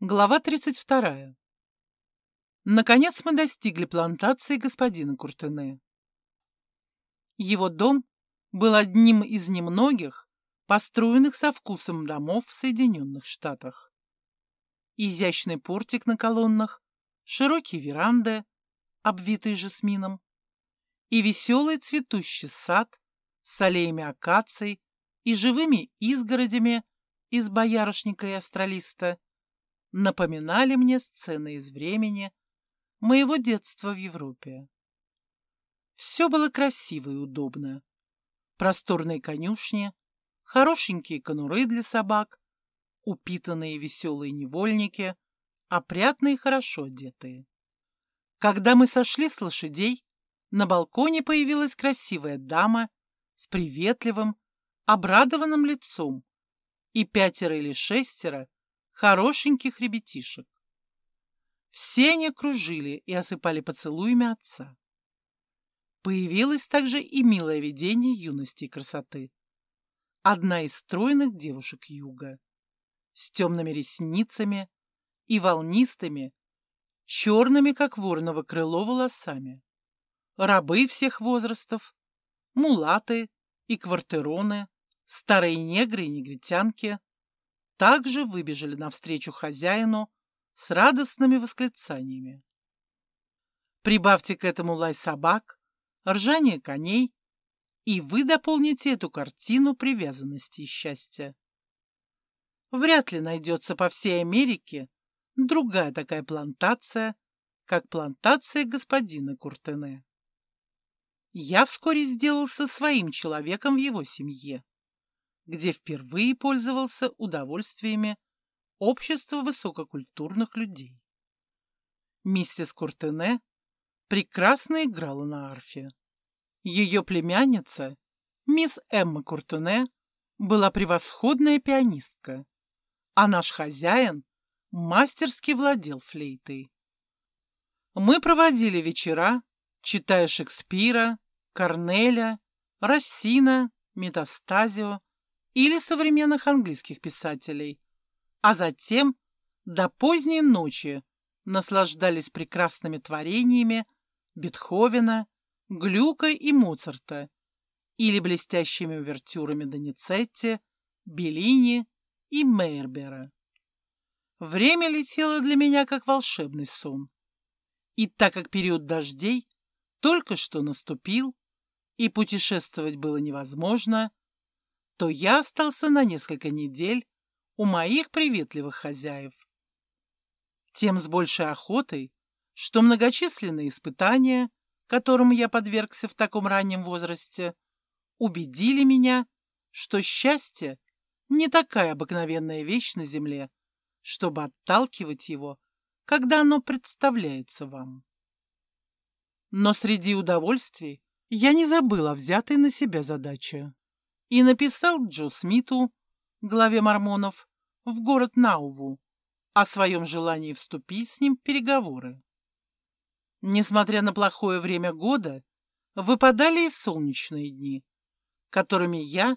Глава 32. Наконец мы достигли плантации господина Куртене. Его дом был одним из немногих, построенных со вкусом домов в Соединенных Штатах. Изящный портик на колоннах, широкие веранды, обвитые жасмином, и веселый цветущий сад с аллеями акаций и живыми изгородями из боярышника и астролиста напоминали мне сцены из времени моего детства в Европе. Все было красиво и удобно. Просторные конюшни, хорошенькие конуры для собак, упитанные веселые невольники, опрятные и хорошо одетые. Когда мы сошли с лошадей, на балконе появилась красивая дама с приветливым, обрадованным лицом и пятеро или шестеро хорошеньких ребятишек. Все они кружили и осыпали поцелуями отца. Появилось также и милое видение юности и красоты. Одна из стройных девушек юга, с темными ресницами и волнистыми, черными, как вороново крыло, волосами. Рабы всех возрастов, мулаты и квартироны, старые негры и негритянки, также выбежали навстречу хозяину с радостными восклицаниями. Прибавьте к этому лай собак, ржание коней, и вы дополните эту картину привязанности и счастья. Вряд ли найдется по всей Америке другая такая плантация, как плантация господина Куртене. Я вскоре сделался своим человеком в его семье где впервые пользовался удовольствиями общества высококультурных людей. Миссис Куртене прекрасно играла на арфе. Ее племянница, мисс Эмма Куртене, была превосходная пианистка, а наш хозяин мастерски владел флейтой. Мы проводили вечера, читая Шекспира, Корнеля, Рассина, Метастазио или современных английских писателей, а затем до поздней ночи наслаждались прекрасными творениями Бетховена, Глюка и Моцарта или блестящими увертюрами Доницетти, Беллини и Мейербера. Время летело для меня как волшебный сон. И так как период дождей только что наступил, и путешествовать было невозможно, то я остался на несколько недель у моих приветливых хозяев. Тем с большей охотой, что многочисленные испытания, которым я подвергся в таком раннем возрасте, убедили меня, что счастье не такая обыкновенная вещь на земле, чтобы отталкивать его, когда оно представляется вам. Но среди удовольствий я не забыл о взятой на себя задаче и написал Джо Смиту, главе мормонов, в город Науву, о своем желании вступить с ним в переговоры. Несмотря на плохое время года, выпадали и солнечные дни, которыми я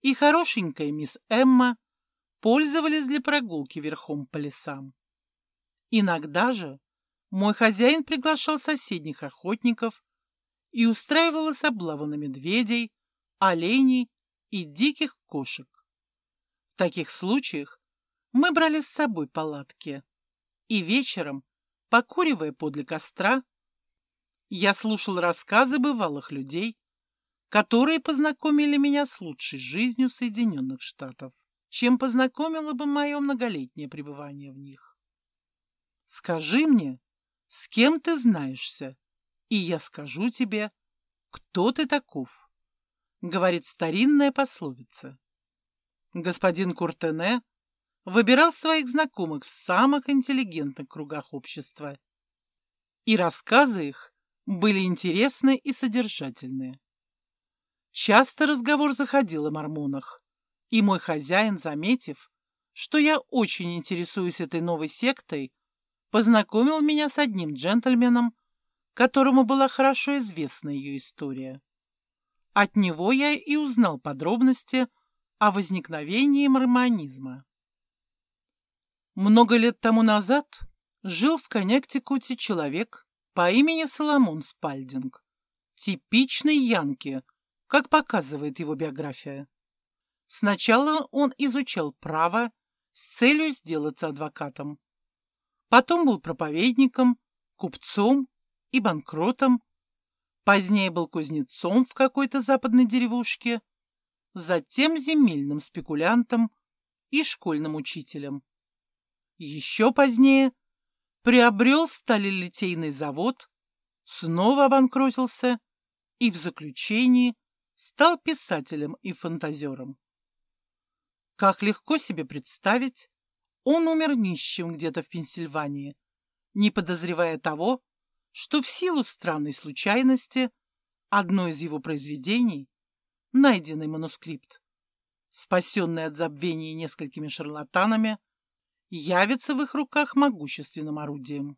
и хорошенькая мисс Эмма пользовались для прогулки верхом по лесам. Иногда же мой хозяин приглашал соседних охотников и устраивал облаву на медведей, оленей и диких кошек. В таких случаях мы брали с собой палатки, и вечером, покуривая подле костра, я слушал рассказы бывалых людей, которые познакомили меня с лучшей жизнью Соединенных Штатов, чем познакомило бы мое многолетнее пребывание в них. Скажи мне, с кем ты знаешься, и я скажу тебе, кто ты таков говорит старинная пословица. Господин Куртене выбирал своих знакомых в самых интеллигентных кругах общества, и рассказы их были интересны и содержательные. Часто разговор заходил о мормонах, и мой хозяин, заметив, что я очень интересуюсь этой новой сектой, познакомил меня с одним джентльменом, которому была хорошо известна ее история. От него я и узнал подробности о возникновении мормонизма. Много лет тому назад жил в Коннектикуте человек по имени Соломон Спальдинг. Типичный янки, как показывает его биография. Сначала он изучал право с целью сделаться адвокатом. Потом был проповедником, купцом и банкротом. Позднее был кузнецом в какой-то западной деревушке, затем земельным спекулянтом и школьным учителем. Еще позднее приобрел сталелитейный завод, снова обанкротился и в заключении стал писателем и фантазером. Как легко себе представить, он умер нищим где-то в Пенсильвании, не подозревая того, что в силу странной случайности одно из его произведений, найденный манускрипт, спасенный от забвения несколькими шарлатанами, явится в их руках могущественным орудием,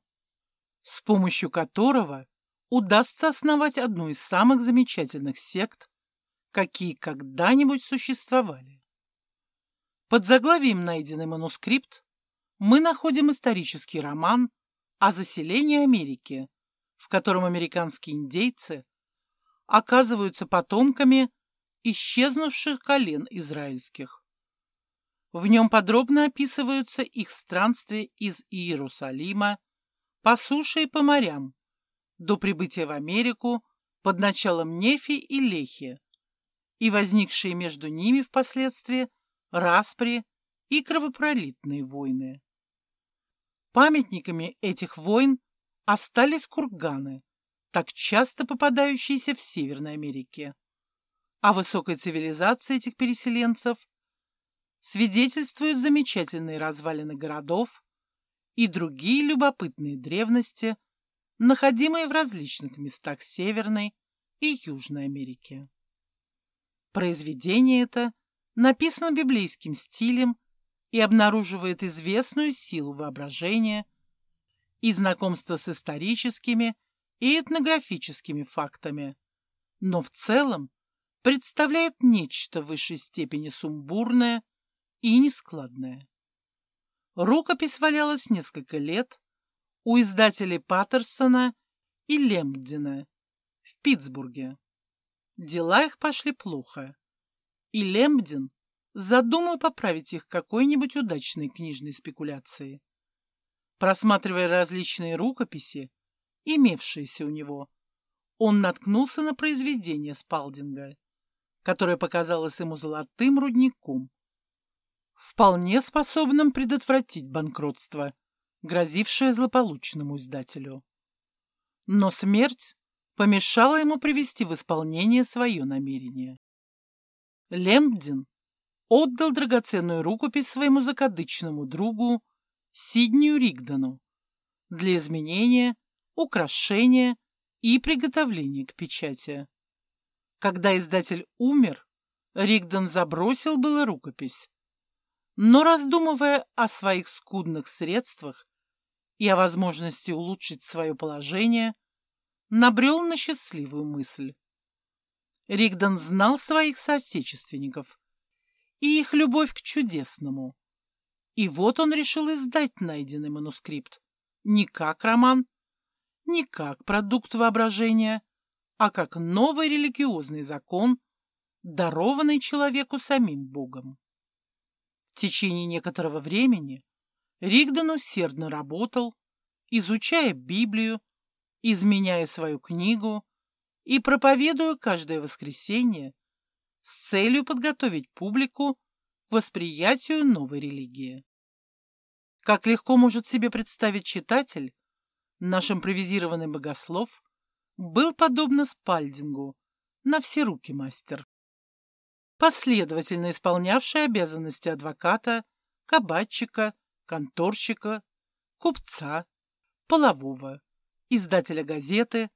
с помощью которого удастся основать одну из самых замечательных сект, какие когда-нибудь существовали. Под заглавием «Найденный манускрипт» мы находим исторический роман о заселении Америки, в котором американские индейцы оказываются потомками исчезнувших колен израильских. В нем подробно описываются их странствия из Иерусалима по суше и по морям до прибытия в Америку под началом Нефи и Лехи и возникшие между ними впоследствии распри и кровопролитные войны. Памятниками этих войн остались курганы, так часто попадающиеся в Северной Америке. О высокой цивилизации этих переселенцев свидетельствуют замечательные развалины городов и другие любопытные древности, находимые в различных местах Северной и Южной Америки. Произведение это написано библейским стилем и обнаруживает известную силу воображения и знакомство с историческими и этнографическими фактами, но в целом представляет нечто в высшей степени сумбурное и нескладное. Рукопись валялась несколько лет у издателей Паттерсона и Лемдина в Питтсбурге. Дела их пошли плохо и Лембдин задумал поправить их какой-нибудь удачной книжной спекуляцией. Просматривая различные рукописи, имевшиеся у него, он наткнулся на произведение Спалдинга, которое показалось ему золотым рудником, вполне способным предотвратить банкротство, грозившее злополучному издателю. Но смерть помешала ему привести в исполнение свое намерение. Лембдин отдал драгоценную рукопись своему закадычному другу Сиднию Ригдону для изменения, украшения и приготовления к печати. Когда издатель умер, Ригдон забросил было рукопись, но, раздумывая о своих скудных средствах и о возможности улучшить свое положение, набрел на счастливую мысль. Ригдон знал своих соотечественников и их любовь к чудесному. И вот он решил издать найденный манускрипт не как роман, не как продукт воображения, а как новый религиозный закон, дарованный человеку самим Богом. В течение некоторого времени Ригдон усердно работал, изучая Библию, изменяя свою книгу, и проповедую каждое воскресенье с целью подготовить публику восприятию новой религии. Как легко может себе представить читатель, наш импровизированный богослов был подобно Спальдингу, на все руки мастер. Последовательно исполнявший обязанности адвоката, кабачика, конторщика, купца, полового, издателя газеты,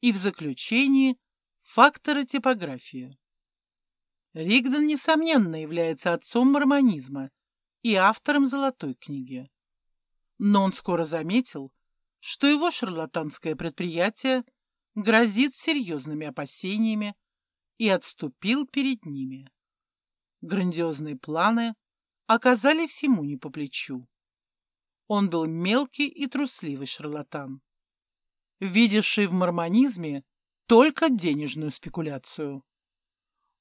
и в заключении факторы типографии. Ригден, несомненно, является отцом мормонизма и автором «Золотой книги». Но он скоро заметил, что его шарлатанское предприятие грозит серьезными опасениями и отступил перед ними. Грандиозные планы оказались ему не по плечу. он был мелкий и трусливый шарлатан, видевший в мормонизме только денежную спекуляцию.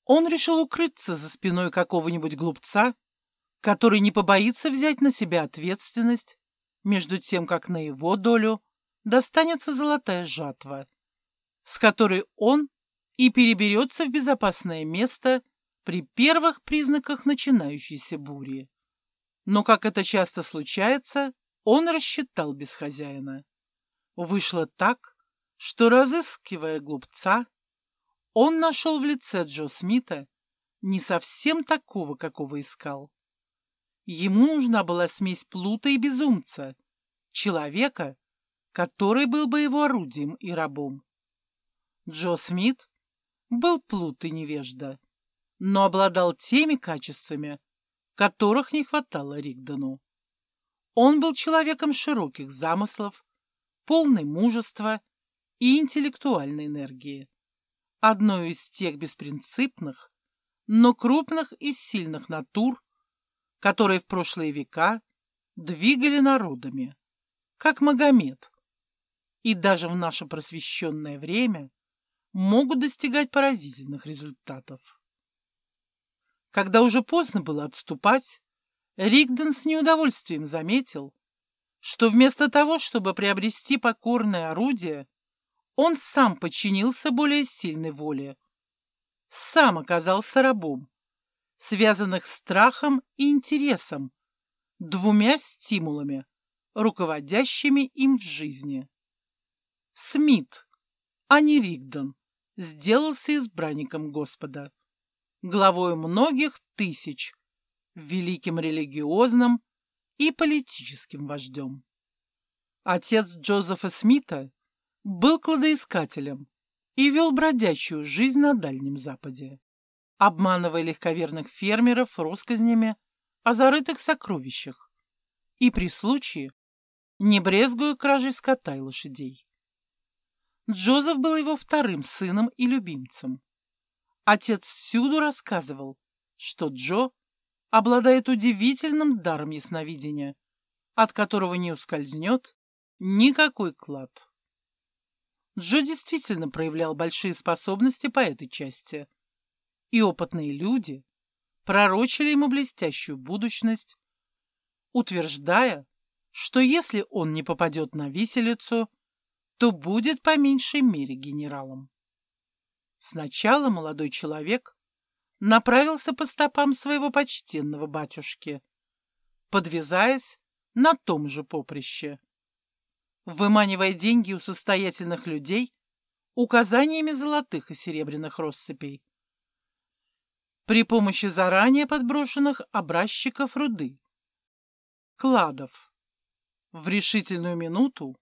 Он решил укрыться за спиной какого-нибудь глупца, который не побоится взять на себя ответственность, между тем, как на его долю достанется золотая жатва, с которой он и переберется в безопасное место при первых признаках начинающейся бури. Но, как это часто случается, он рассчитал без хозяина. Вышло так, что, разыскивая глупца, он нашел в лице Джо Смита не совсем такого, какого искал. Ему нужна была смесь плута и безумца, человека, который был бы его орудием и рабом. Джо Смит был плут и невежда, но обладал теми качествами, которых не хватало Ригдону. Он был человеком широких замыслов, полный мужества и интеллектуальной энергии. Одной из тех беспринципных, но крупных и сильных натур, которые в прошлые века двигали народами, как Магомед, и даже в наше просвещенное время могут достигать поразительных результатов. Когда уже поздно было отступать, Ригден с неудовольствием заметил, что вместо того, чтобы приобрести покорное орудие, он сам подчинился более сильной воле, сам оказался рабом, связанных страхом и интересом, двумя стимулами, руководящими им в жизни. Смит, а не Ригден, сделался избранником Господа главой многих тысяч, великим религиозным и политическим вождем. Отец Джозефа Смита был кладоискателем и вел бродячую жизнь на Дальнем Западе, обманывая легковерных фермеров россказнями о зарытых сокровищах и при случае не брезгуя кражей скота и лошадей. Джозеф был его вторым сыном и любимцем. Отец всюду рассказывал, что Джо обладает удивительным даром ясновидения, от которого не ускользнет никакой клад. Джо действительно проявлял большие способности по этой части, и опытные люди пророчили ему блестящую будущность, утверждая, что если он не попадет на виселицу, то будет по меньшей мере генералом. Сначала молодой человек направился по стопам своего почтенного батюшки, подвязаясь на том же поприще, выманивая деньги у состоятельных людей указаниями золотых и серебряных россыпей. При помощи заранее подброшенных образчиков руды, кладов, в решительную минуту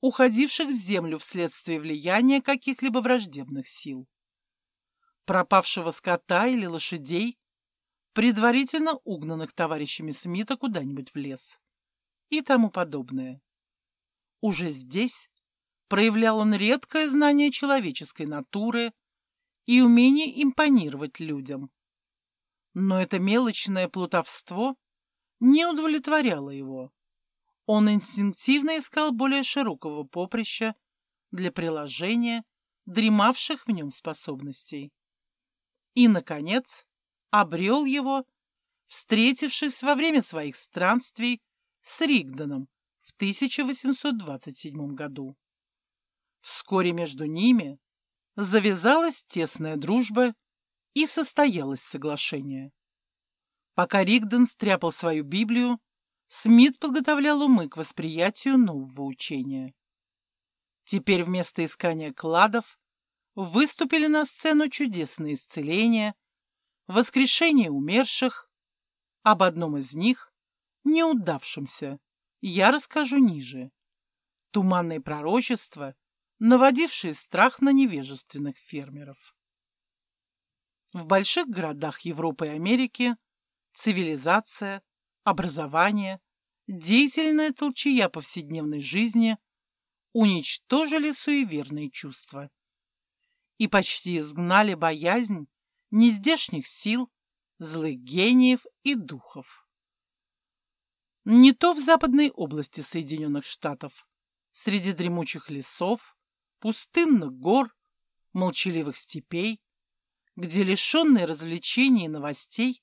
уходивших в землю вследствие влияния каких-либо враждебных сил. Пропавшего скота или лошадей, предварительно угнанных товарищами Смита куда-нибудь в лес. И тому подобное. Уже здесь проявлял он редкое знание человеческой натуры и умение импонировать людям. Но это мелочное плутовство не удовлетворяло его. Он инстинктивно искал более широкого поприща для приложения дремавших в нем способностей и, наконец, обрел его, встретившись во время своих странствий с Ригдоном в 1827 году. Вскоре между ними завязалась тесная дружба и состоялось соглашение. Пока Ригдон стряпал свою Библию, Смит подготовлял умы к восприятию нового учения. Теперь вместо искания кладов выступили на сцену чудесные исцеления, воскрешение умерших. Об одном из них, неудавшемся, я расскажу ниже. Туманные пророчества, наводившие страх на невежественных фермеров. В больших городах Европы и Америки цивилизация, образование, деятельная толчая повседневной жизни уничтожили суеверные чувства и почти изгнали боязнь нездешних сил, злых гениев и духов. Не то в западной области Соединенных Штатов, среди дремучих лесов, пустынных гор, молчаливых степей, где лишенные развлечений и новостей,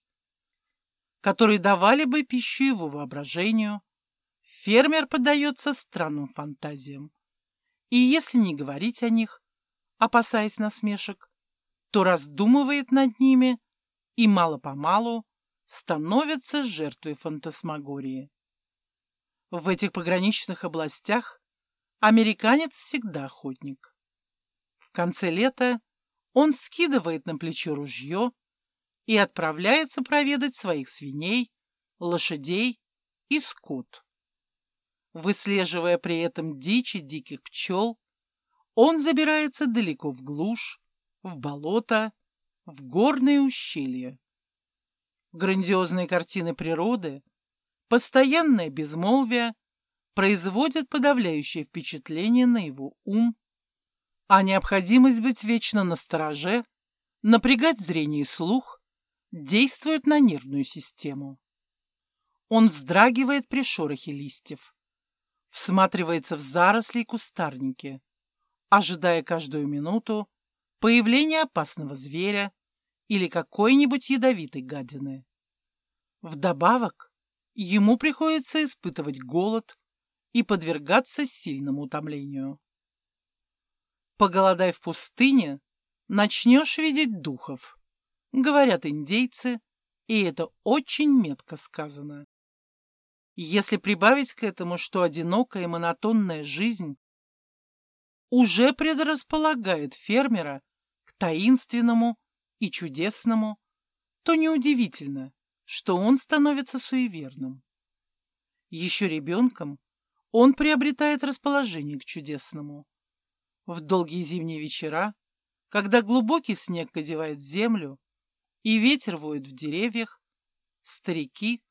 которые давали бы пищу его воображению, фермер поддается странным фантазиям. И если не говорить о них, опасаясь насмешек, то раздумывает над ними и мало-помалу становится жертвой фантасмагории. В этих пограничных областях американец всегда охотник. В конце лета он скидывает на плечо ружье и отправляется проведать своих свиней, лошадей и скот. Выслеживая при этом дичь и диких пчел, он забирается далеко в глушь, в болото, в горные ущелья. Грандиозные картины природы, постоянное безмолвие производят подавляющее впечатление на его ум, а необходимость быть вечно на стороже, напрягать зрение и слух, действует на нервную систему. Он вздрагивает при шорохе листьев, всматривается в заросли и кустарники, ожидая каждую минуту появления опасного зверя или какой-нибудь ядовитой гадины. Вдобавок, ему приходится испытывать голод и подвергаться сильному утомлению. Поголодай в пустыне, начнешь видеть духов, говорят индейцы, и это очень метко сказано. Если прибавить к этому, что одинокая и монотонная жизнь уже предрасполагает фермера к таинственному и чудесному, то неудивительно, что он становится суеверным. Еще ребенком он приобретает расположение к чудесному. В долгие зимние вечера, когда глубокий снег одевает землю и ветер воет в деревьях, старики,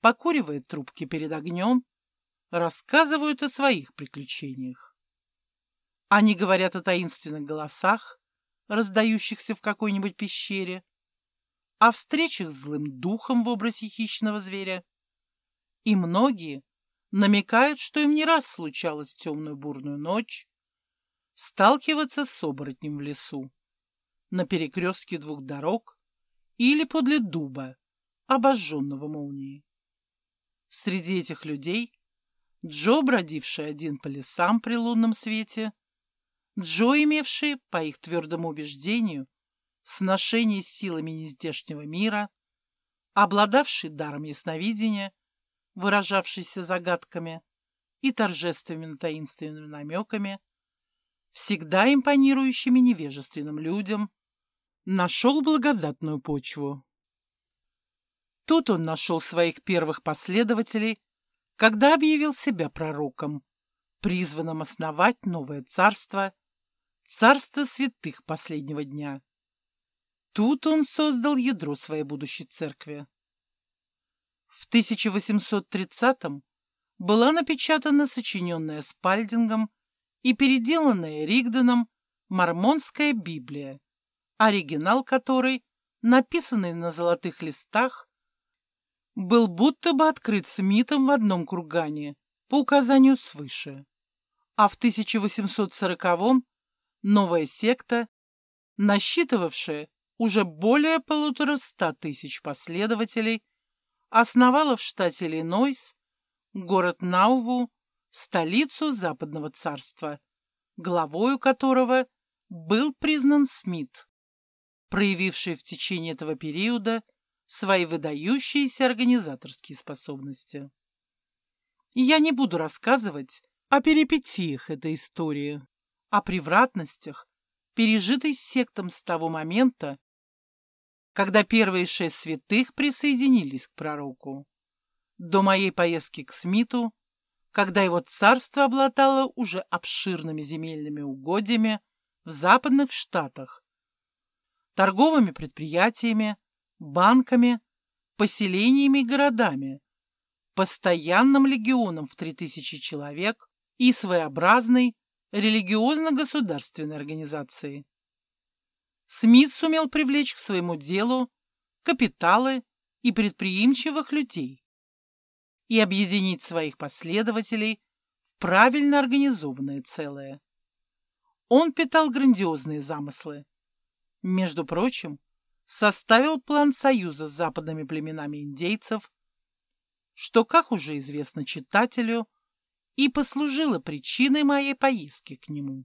покуривая трубки перед огнем, рассказывают о своих приключениях. Они говорят о таинственных голосах, раздающихся в какой-нибудь пещере, о встречах с злым духом в образе хищного зверя. И многие намекают, что им не раз случалось в темную бурную ночь сталкиваться с оборотнем в лесу, на перекрестке двух дорог или подле дуба, обожженного молнией. Среди этих людей Джо, бродивший один по лесам при лунном свете, Джо, имевший, по их твердому убеждению, сношение с силами нездешнего мира, обладавший даром ясновидения, выражавшийся загадками и торжественными таинственными намеками, всегда импонирующими невежественным людям, нашел благодатную почву. Тут он нашел своих первых последователей, когда объявил себя пророком, призванным основать новое царство царство святых последнего дня. Тут он создал ядро своей будущей церкви. В 1830-м была напечатана сочиненная Спальдингом и переделанная Ригденом Мормонская Библия, оригинал которой, написанный на золотых листах, был будто бы открыт Смитом в одном кургане по указанию свыше. А в 1840-м новая секта, насчитывавшая уже более полутора ста тысяч последователей, основала в штате Иллинойс город Науву, столицу Западного царства, главою которого был признан Смит, проявивший в течение этого периода свои выдающиеся организаторские способности. я не буду рассказывать о перипетиях этой истории о превратностях, пережитой сектом с того момента, когда первые шесть святых присоединились к пророку. До моей поездки к Смиту, когда его царство обладало уже обширными земельными угодьями в западных штатах, торговыми предприятиями, банками, поселениями и городами, постоянным легионом в 3000 человек и своеобразной религиозно-государственной организации. Смит сумел привлечь к своему делу капиталы и предприимчивых людей. и объединить своих последователей в правильно организованное целое. Он питал грандиозные замыслы. Между прочим, составил план союза с западными племенами индейцев, что, как уже известно читателю, и послужило причиной моей поездки к нему.